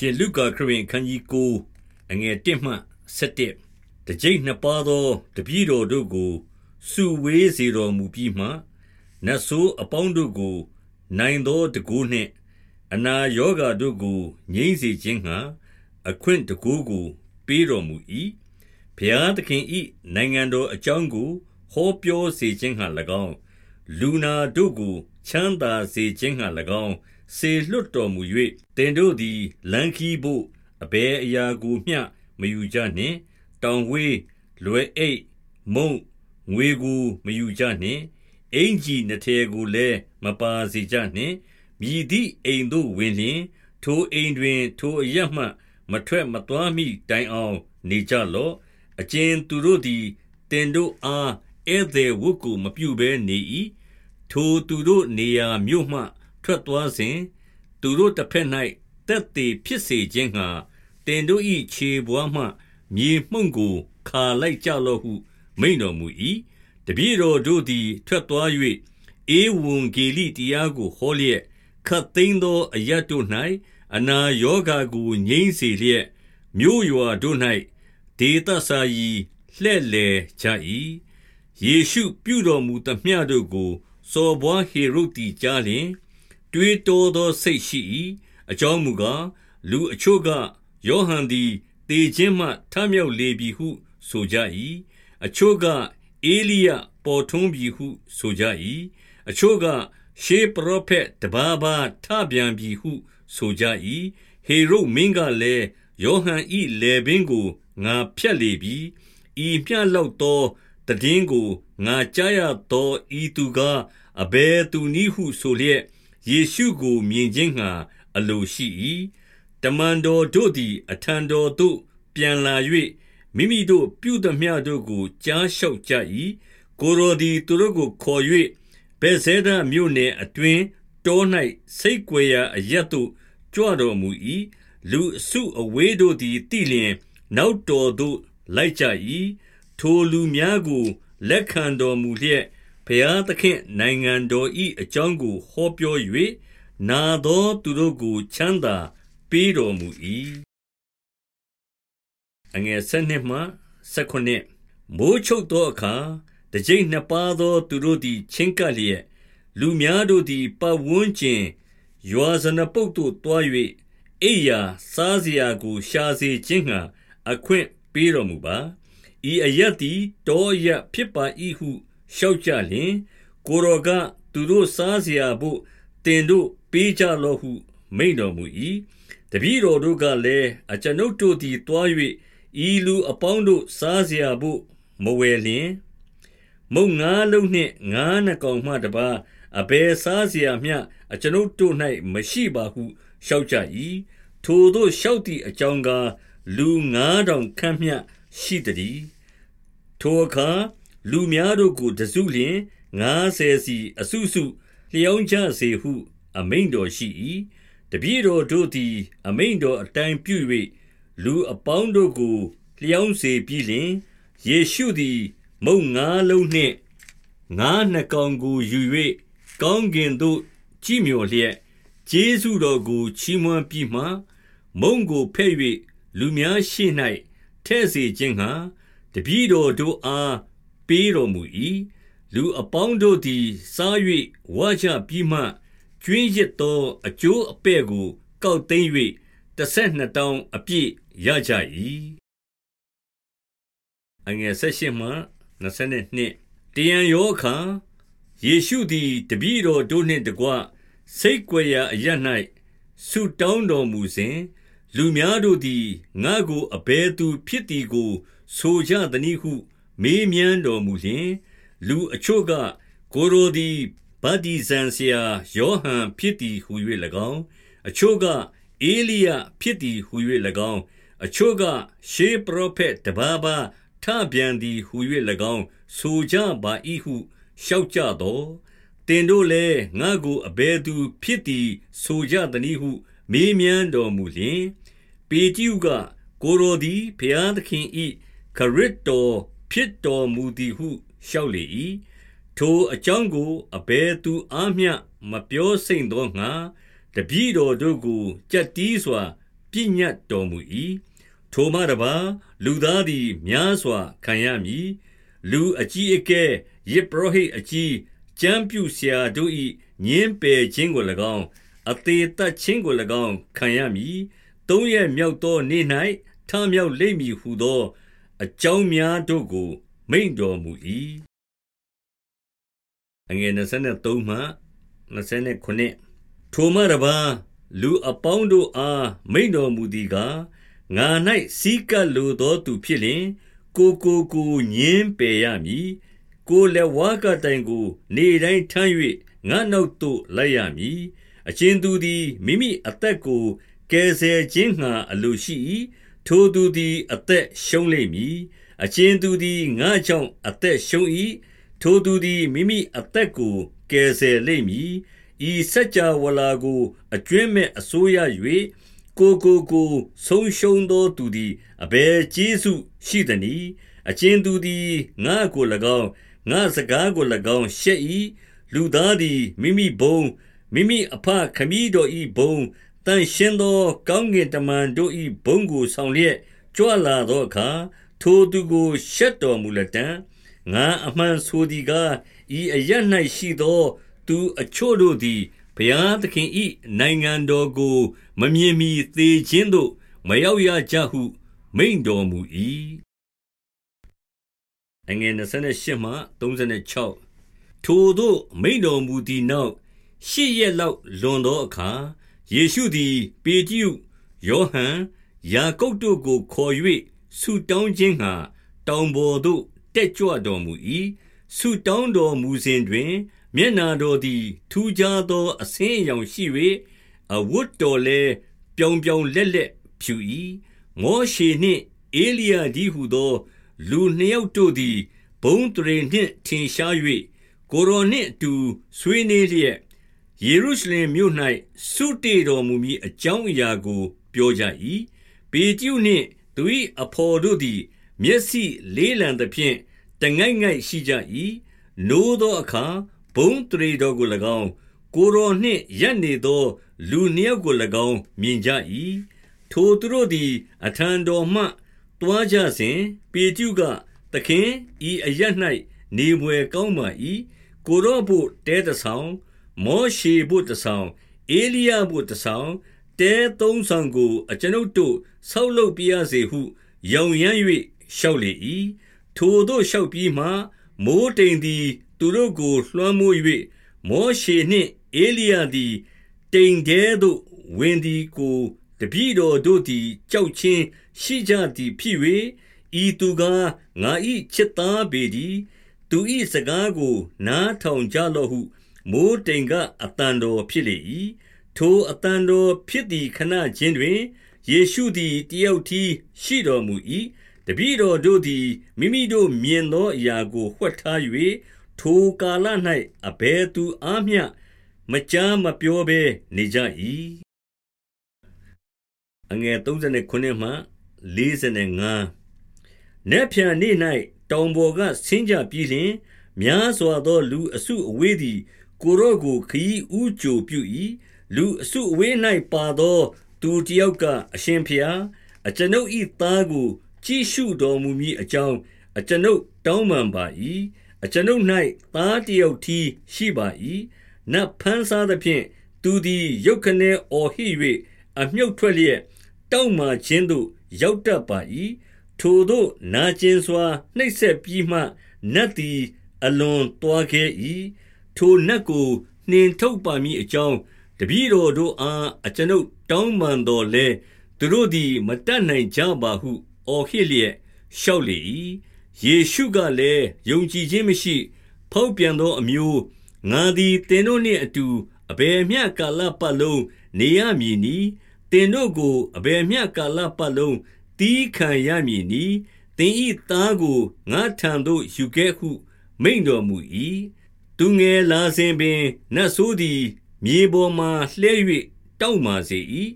ရှင်လုကာခရစ်အခန်းကြီး9အငယ်1မှ7တကြိတ်နှစ်ပါးသောတပည့်တော်တို့ကိုစုဝေးစေတော်မူပြီးမှနတ်ဆိုးအပေါင်းတို့ကို နိုင်သောတကူနှင့်အနာယောဂါတို့ကိုငြိမ့်စေခြင်းငှာအခွင့်တကူကို ပေးတော်မူ၏ဘုရားသခင်၏နိုင်ငံတော်အကြောင်းကိုဟောပြောစေခြင်းငှာ၎င်းလူနာတို့ကိုချမ်းသာစေခြင်းငှာ၎င်း စေလွတ်တော်မူ၍တင်တို့သည် လမ်းခီးဖို့အဘယ်အရာကိုမျှမယူကြနှင့် တောင်ဝေးလွယ်အိတ်မုံငွေကိုမယူကြနှင့်အင်ကြီးနှစ်ထည်ကိုလည်းမပါစေကြနှင့်မြည်သည့်အိမ်သို့ဝင်လျင်ထိုအိမ်တွင် ထိုအရမှမထွက်မသွားမိတိုင်အောင် နေကြလော့အကျဉ်သူတို့သည်တင်တို့အားဧည့်သည်ဝတ်ကိုမပြုဘဲနေ၏ထိုသူတို့နေရာမြို့မှ ထွက်သွားစဉ်သူတို့တစ်ဖက်၌တက်သေးဖြစ်စေခြင်းငှာတင်တို့၏ခြေဘွားမှမြေမှုန့်ကိုခါလိုက်ကြလော့ဟု မိန်တော်မူ၏တပည့်တော်တို့သည် ထွက်သွား၍အေဝံဂေလိတရားကိုဟောလျက်ခတ်သိမ်းသောအရတ်တို့၌အနာယောဂါကိုငြိမ့်စေလျက်မြို့ရွာတို့၌ဒေသစာယီလှဲ့လေကြ၏ယေရှုပြုတော်မူသမျှတို့ကိုစော်ဘွားဟေရုတ်တီကြားလျင် တွေးတောသောစိတ်ရှိ၏အကြောင်းမူကားလူအချို့ကယောဟန်သည်တေခြင်းမှထမြောက်လေပြီဟု ဆိုကြ၏အချို့ကအေလိယပေါ်ထွန်းပြီဟု ဆိုကြ၏အချို့ကရှေးပရောဖက်တဘာဘာထပြန်ပြီဟု ဆိုကြ၏ဟေရုမင်းကလည်းယောဟန်ဤလေပင်ကိုငါဖြတ်လေပြီဤမျှလောက်သောတည်င်းကိုငါကြားရသောဤသူကအဘယ်သူနည်းဟုဆိုလျက် ယေရှုကိုမြင်ခြင်းငှာအလိုရှိ၏တမန်တော်တို့သည် အထံတော်သို့ပြန်လာ၍မိမိတို့ပြုသမျှတို့ကိုကြားလျှောက်ကြ၏ကိုရိုသည်သူတို့ကိုခေါ်၍ဗေဇေဒမြို့နယ်အတွင်းတော၌စိတ်ကြွယ်ရာအရက်သို့ကြွတော်မူ၏လူအစုအဝေးတို့သည်တိလျင်နောက်တော်သို့လိုက်ကြ၏ထိုလူများကိုလက်ခံတော်မူလျက် ဘုရားသခင်နိုင်ငံတော်၏အကြောင်းကို ဟောပြော၍နာသောသူတို့ကို ချမ်းသာပေးတော်မူ၏အငယ်၁၂မှ၁၉မိုးချုပ်သောအခါတကြိမ်နှစ်ပါးသော သူတို့သည် ချင်းကပ်လျက်လူများတို့သည်ပတ်ဝန်းကျင်ရွာဇနပုတ်သို့တွား၍အိယာစားစရာကို ရှာစေခြင်းငှာအခွင့်ပေးတော်မူပါဤအယတ်သည်တောရဖြစ်ပါ၏ဟု လျှောက်ကြလျင်ကိုရောကသူတို့စားเสียဖို့တင်တို့ပေးကြလော့ဟု မိန်တော်မူ၏တပည့်တော်တို့ကလည်းအကျွန်ုပ်တို့သည်တွား၍ဤလူအပေါင်းတို့စားเสียဖို့မဝယ်လျင်မုံငါလုံးနှင့်ငါးနှကောင်မှတပါအဘယ်စားเสียမျှအကျွန်ုပ်တို့၌မရှိပါဟုလျှောက်ကြ၏ထိုတို့လျှောက်သည့်အကြောင်းကားလူ9000ခန့်မျှရှိသည်ထိုအခါ လူများတို့ကိုတစုလျင်ငါးဆယ်စီအစုစုလျောင်းကြစေဟု အမိန်တော်ရှိ၏တပည့်တော်တို့သည် အမိန်တော်အတိုင်းပြု၍လူအပေါင်းတို့ကိုလျောင်းစေပြီးလျှင်ယေရှုသည် မုံငါးလုံးနှင့်ငါးနှကောင်ကိုယူ၍ကောင်းကင်သို့ကြည်မြော်လျက်ကျေးဇူးတော်ကိုချီးမွမ်းပြီးမှမုံကိုဖဲ့၍လူများရှိ၌ထဲ့စေခြင်းဟံတပည့်တော်တို့အား ပေးတော်မူ၏လူအပေါင်းတို့သည်စား၍ဝါကြပြီးမှကျွင်းရစ်သောအကျိုးအပဲ့ကို ကောက်သိမ်း၍တဆက်နှစ်တောင်းအပြည့်ရကြ၏အငယ်၁၈မှ22တယံယောခာယေရှုသည်တပည့်တော်တို့နှင့်တကွစိတ်ကြွယ်ရာအရ၌ဆုတောင်းတော်မူစဉ်လူများတို့သည်ငါကိုအဘယ်သူဖြစ်သည်ကိုဆိုကြသနည်းဟု မေးမြန်းတော်မူလျှင် လူအချို့ကကိုရိုသည်ဗတ္တိဇံဆရာယောဟန်ဖြစ်သည်ဟု၍၎င်းအချို့ကအေလိယဖြစ်သည်ဟု၍၎င်းအချို့ကရှေးပရောဖက်တပါးပါထပြန်သည်ဟု၍၎င်းဆိုကြပါ၏ဟုလျှောက်ကြသောတင်တို့လည်းငါကိုအဘယ်သူဖြစ်သည်ဆိုကြသနည်းဟု မေးမြန်းတော်မူလျှင် ပေတျုကကိုရိုသည်ဘုရားသခင်၏ခရစ်တော် ဖြစ်တော်မူသည်ဟုလျှောက်လေ၏ထိုအကြောင်းကိုအဘယ်သူအားမျှမပြောစိမ့်သောငါတပည့်တော်တို့ကိုကြက်တီးစွာပြည့်ညတ်တော်မူ၏ထိုမှတပါလူသားသည်များစွာခံရမည်လူအကြီးအကဲယေဘရဟိအကြီးကျမ်းပြုဆရာတို့၏ညင်းပယ်ခြင်းကို၎င်းအသေးသက်ခြင်းကို၎င်းခံရမည်သုံးရက်မြောက်သောနေ့၌ထမြောက်လိမ့်မည်ဟုသော အကြောင်းများတို့ကို မိန့်တော်မူ၏အငယ်23မှ29ထိုမှတပါလူအပေါင်းတို့အားမိန့်တော်မူသည်ကားငါ၌စီးကပ်လိုသောသူဖြစ်လျင် ကိုကိုကိုညင်းပယ်ရမည်ကိုလက်ဝါးကတိုင်ကို နေတိုင်းထမ်း၍ငါနောက်သို့လိုက်ရမည်အချင်းသူသည်မိမိအသက်ကိုကယ်ဆယ်ခြင်းငှာအလိုရှိ၏ ထိုသူသည် အသက်ရှုံးလိမ့်မည်အချင်းသူသည် ငါကြောင့် အသက်ရှုံး၏ထိုသူသည် မိမိအသက်ကို ကယ်ဆယ်လိမ့်မည် ဤစัจ java ဝလာကို အကျွင့်မဲ့အစိုးရ၍ကိုကိုကိုဆုံးရှုံးသောသူသည် အဘယ်ကျေးဇူးရှိသနည်းအချင်းသူသည် ငါကို၎င်း ငါစကားကို၎င်း ရှက်၏လူသားသည် မိမိဘုံမိမိအဖခမည်းတော်၏ဘုံ တန်ရှင်းသော ကောင်းကင်တမန်တို့၏ဘုံကိုဆောင်လျက်ကြွလာသောအခါထိုသူကိုရှက်တော်မူလက်တံငါအမှန်ဆိုသည်ကားဤအရ၌ရှိသော သူအချို့တို့သည်ဘုရားသခင်၏နိုင်ငံတော်ကို မမြင်မီသေခြင်းသို့ မရောက်ရကြဟု မိန့်တော်မူ၏အငယ်28မှ36ထိုသို့မိန့်တော်မူသည့်နောက်ရှစ်ရက်လောက်လွန်သောအခါ ယေရှုသည် ပေတရုယောဟန်ယာကုပ်တို့ကိုခေါ်၍ဆုတောင်းခြင်းငှာ တောင်ပေါ်သို့ တက်ကြွတော်မူ၏ဆုတောင်းတော်မူစဉ်တွင် မျက်နာတော်သည် ထူးခြားသော အဆင်းအရောင်ရှိ၍အဝတ်တော်လည်းပြောင်ပြောင်လက်လက်ဖြူ၏မောရှေနှင့်အေလိယဒီဟုသော လူနှစ်ယောက်တို့သည်ဘုံတရေနှင့်ထင်ရှား၍ကိုရောနှင့်အတူဆွေးနွေးလျက် ယေရုရှလင်မြို့၌ဆုတေတော်မူမည်အကြောင်းအရာကို ပြောကြ၏ပေတျုနှင့်သူ၏အဖော်တို့သည် မျက်စိလေးလံသဖြင့်တငိုက်ငိုက်ရှိကြ၏နိုးသောအခါဘုံတရေတော်ကို၎င်းကိုရောနှင့်ရက်နေသော လူနှစ်ယောက်ကို၎င်းမြင်ကြ၏ထိုသူတို့သည် အထံတော်မှတွားကြစဉ်ပေတျုကသခင်ဤအရ၌နေွယ်ကောင်းပါ၏ကိုရောဘုတဲတဆောင် မောရှေဘုတဆောင်အေလိယဘုတဆောင်တဲသုံးဆောင်ကို အကျွန်ုပ်တို့ဆောက်လုပ်ပြရစေဟုယောင်ရမ်း၍လျှောက်လေ၏ထိုတို့လျှောက်ပြီးမှမိုးတိမ်သည် သူတို့ကိုလွှမ်းမိုး၍မောရှေနှင့်အေလိယသည်တိမ်ထဲသို့ဝင်သည်ကိုတပည့်တော်တို့သည်ကြောက်ချင်းရှိကြသည်ဖြစ်၍ဤသူကားငါ၏ချစ်သားပေသည်သူ၏စကားကို နားထောင်ကြလော့ဟု မိုးတိမ်ကအတန်တော်ဖြစ်လေ၏ထိုအတန်တော်ဖြစ်သည်ခဏချင်းတွင်ယေရှုသည်တယောက်တည်းရှိတော်မူ၏တပည့်တော်တို့သည်မိမိတို့မြင်သောအရာကိုဝှက်ထား၍ထိုကာလ၌အဘယ်သူအားမျှမကြားမပြောဘဲနေကြ၏အငယ်39မှ45နက်ဖြန်နေ့၌တောင်ပေါ်ကဆင်းကြပြီးလျှင် များစွာသောလူအစုအဝေးသည် ကိုရော့ကိုခရီးဥကြိုပြု၏လူအစုအဝေး၌ပါသော သူတယောက်ကအရှင်ဖျားအကျွန်ုပ်၏သားကို ကြည့်ရှုတော်မူမည်အကြောင်းအကျွန်ုပ်တောင်းပန်ပါ၏အကျွန်ုပ်၌သားတယောက်ထီးရှိပါ၏နတ်ဖန်စားသဖြင့်သူသည်ရုတ်ခနဲအော်ဟစ်၍အမြုပ်ထွက်လျက်တောက်မာခြင်းသို့ရောက်တတ်ပါ၏ထိုသို့နာကျင်စွာနှိပ်စက်ပြီးမှနတ်သည်အလွန်တွားခဲ့၏ ထိုနတ်ကိုနှင်ထုတ်ပါမည်အကြောင်းတပည့်တော်တို့အားအကျွန်ုပ်တောင်းပန်တော်လဲသူတို့သည်မတတ်နိုင်ကြပါဟုအော်ဟစ်လျက်လျှောက်လေ၏ယေရှုကလည်းယုံကြည်ခြင်းမရှိ ဖောက်ပြန်သောအမျိုးငါသည်သင်တို့နှင့်အတူအဘယ်မျှကာလပတ်လုံးနေရမည်နည်းသင်တို့ကိုအဘယ်မျှကာလပတ်လုံးတီးခံရမည်နီသင်ဤသားကိုငါထံသို့ယူခဲ့ဟု မိန်တော်မူ၏ သူငယ်လာစဉ်ပင်နတ်ဆိုးသည် မြေပေါ်မှလှဲ၍တောက်မာစေ၏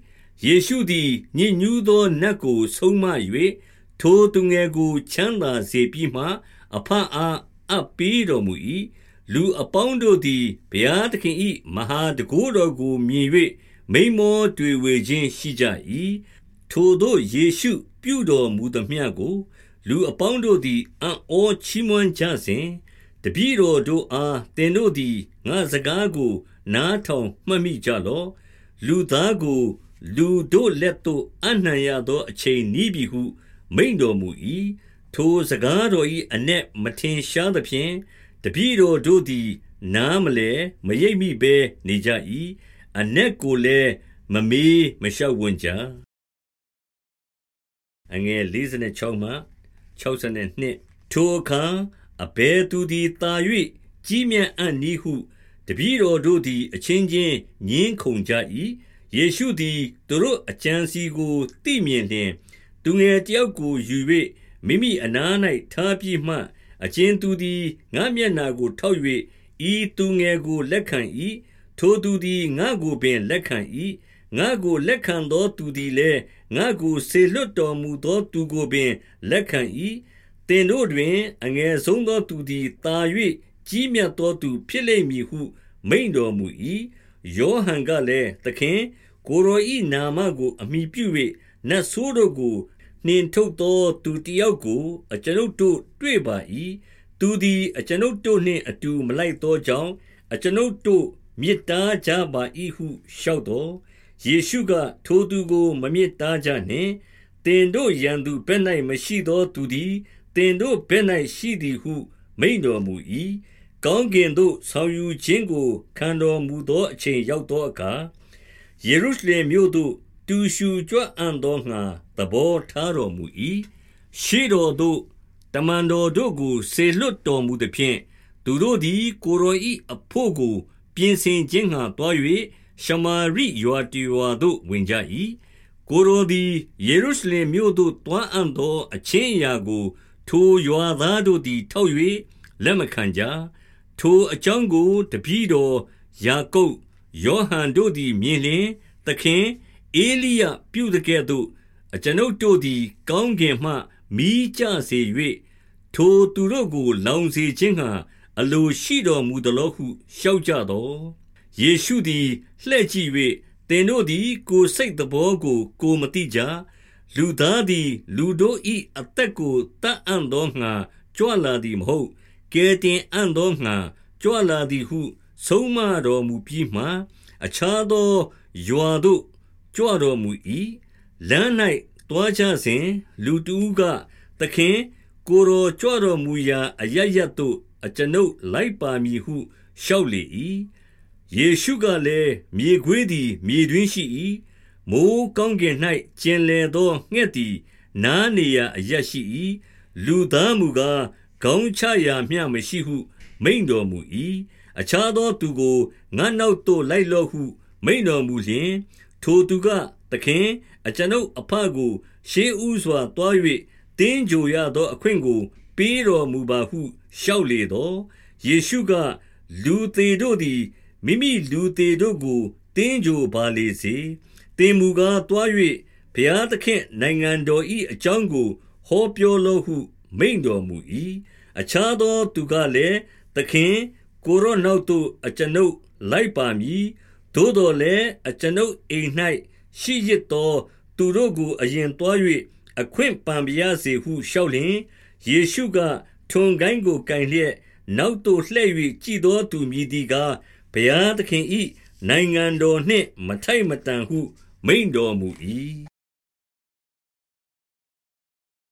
ယေရှုသည်ညဉ့်ညူးသောနတ်ကိုဆုံးမ၍ထိုသူငယ်ကိုချမ်းသာစေပြီးမှ အဖအားအပ်ပေးတော်မူ၏လူအပေါင်းတို့သည်ဘုရားသခင်၏မဟာတကိုးတော်ကိုမြင်၍မိမောတွေ့ဝေခြင်းရှိကြ၏ထိုသို့ယေရှုပြုတော်မူသမျှကို လူအပေါင်းတို့သည်အံ့ဩချီးမွမ်းကြစဉ် တပည့်တော်တို့အားသင်တို့သည်ငါစကားကို နားထောင်မှတ်မိကြလော့လူသားကို လူတို့လက်သို့အနှံရသောအချိန်နီးပြီဟု မိန်တော်မူ၏ထိုစကားတော်၏အ내မထင်ရှားသဖြင့်တပည့်တော်တို့သည် နားမလဲမရိပ်မိဘဲနေကြ၏အ내ကိုလည်းမမေးမလျှောက်ဝန်းကြအငယ်56မှ62ထိုအခါ အဘယ်သူသည်တာ၍ကြီးမြတ်အံ့နည်းဟုတပည့်တော်တို့သည် အချင်းချင်းငင်းခုန်ကြ၏ယေရှုသည်သူတို့အကြံစီကိုသိမြင်လျင် သူငယ်တယောက်ကိုယူ၍မိမိအနား၌ထားပြီးမှ အချင်းသူသည်ငါမျက်နာကိုထောက်၍ဤသူငယ်ကိုလက်ခံ၏ထိုသူသည်ငါကိုပင်လက်ခံ၏ငါကိုလက်ခံသောသူသည်လည်းငါကိုဆေလွတ်တော်မူသောသူကိုပင်လက်ခံ၏တ င်တို့တွင် အငယ်ဆုံးသောသူသည်တာ၍ကြီးမြတ်သောသူဖြစ်လိမ့်မည်ဟု မိန်တော်မူ၏ယောဟန်ကလည်း သခင် ကိုရောဤနာမကို အမိပြု၍နတ်ဆိုးတို့ကို နှင်ထုတ်သောသူတယောက်ကို အကျွန်ုပ်တို့တွေ့ပါ၏သူသည် အကျွန်ုပ်တို့နှင့်အတူ မလိုက်သောကြောင့် အကျွန်ုပ်တို့မြစ်တားကြပါ၏ဟု လျှောက်တော် ယေရှုက ထိုသူကို မမြစ်တားကြနှင့်တင်တို့ရန်သူဘက်၌မရှိသောသူသည် တင်တို့ဘက်၌ရှိသည်ဟု မိန်တော်မူ၏ကောင်းကင်သို့ဆောင်ယူခြင်းကိုခံတော်မူသောအချိန်ရောက်သောအခါယေရုရှလင်မြို့သို့ တူရှူကြွအံ့သောငှာသဘောထားတော်မူ၏ရှေးတော်သို့တမန်တော်တို့ကိုဆေလွတ်တော်မူသည်ဖြင့်သူတို့သည်ကိုရောဤအဖို့ကို ပြင်ဆင်ခြင်းငှာတွား၍ရှမာရိရွာတီရွာသို့ဝင်ကြ၏ကိုရောသည်ယေရုရှလင်မြို့သို့တွားအံ့သောအချင်းအရာကို ထိုရွာသားတို့သည် ထောက်၍လက်မခံကြထိုအကြောင်းကိုတပည့်တော်ယာကုပ်ယောဟန်တို့သည်မြင်လျင်သခင်အေလိယပြုတကဲ့သို့အကျွန်ုပ်တို့သည် ကောင်းကင်မှမိကြစေ၍ထိုသူတို့ကို လောင်စေခြင်းဟံအလိုရှိတော်မူသလောဟုလျှောက်ကြတော်ယေရှုသည်လှဲ့ကြည့်၍သင်တို့သည် ကိုယ်စိတ်တော်ကို ကိုမသိကြ လူသားသည် လူတို့၏အသက်ကိုတတ်အံ့သောငှာကြွလာသည်မဟုတ်ကဲတင်အံ့သောငှာကြွလာသည်ဟု ဆုံးမတော်မူပြီးမှအခြားသောရွာသို့ကြွတော်မူ၏လမ်း၌တွားကြစဉ်လူတူးကသခင်ကိုရောကြွတော်မူရာအရရတ်သို့အကျွန်ုပ်လိုက်ပါမည်ဟုလျှောက်လေ၏ယေရှုကလည်းမြေခွေးသည်မြေတွင်ရှိ၏ မိုးကောင်းကင်၌ကျင်လေသောငှက်သည် နားနေရာအရရှိ၏လူသားမူကားခေါင်းချရာမျှမရှိဟု မိန်တော်မူ၏အခြားသောသူကိုငါနောက်သို့လိုက်လော့ဟု မိန်တော်မူလျင်ထိုသူကသခင်အကျွန်ုပ်အဖကို ရှေးဥစွာတွား၍တင်းကြိုရသောအခွင့်ကို ပေးတော်မူပါဟုလျှောက်လေသောယေရှုက လူသေးတို့သည်မိမိလူသေးတို့ကိုတင်းကြိုပါလေစေတ င်မူကားတွား၍ဘုရားသခင်နိုင်ငံတော်၏အကြောင်းကို ဟောပြောလောဟု မိန်တော်မူ၏အခြားသောသူကလည်းသခင်ကိုရောနောက်သို့အကျွန်ုပ်လိုက်ပါမည်သို့တော်လည်းအကျွန်ုပ်အိမ်၌ရှိရစ်သောသူတို့ကိုအရင်တွား၍အခွင့်ပန်ပြရစေဟုလျှောက်လျင်ယေရှုကထွန်ကိုင်းကိုကင်လျက်နောက်သို့လှည့်၍ကြည်သောသူမြည်သည်ကားဘုရားသခင်၏နိုင်ငံတော်နှင့်မထိုက်မတန်ဟု မိန်တော်မူ၏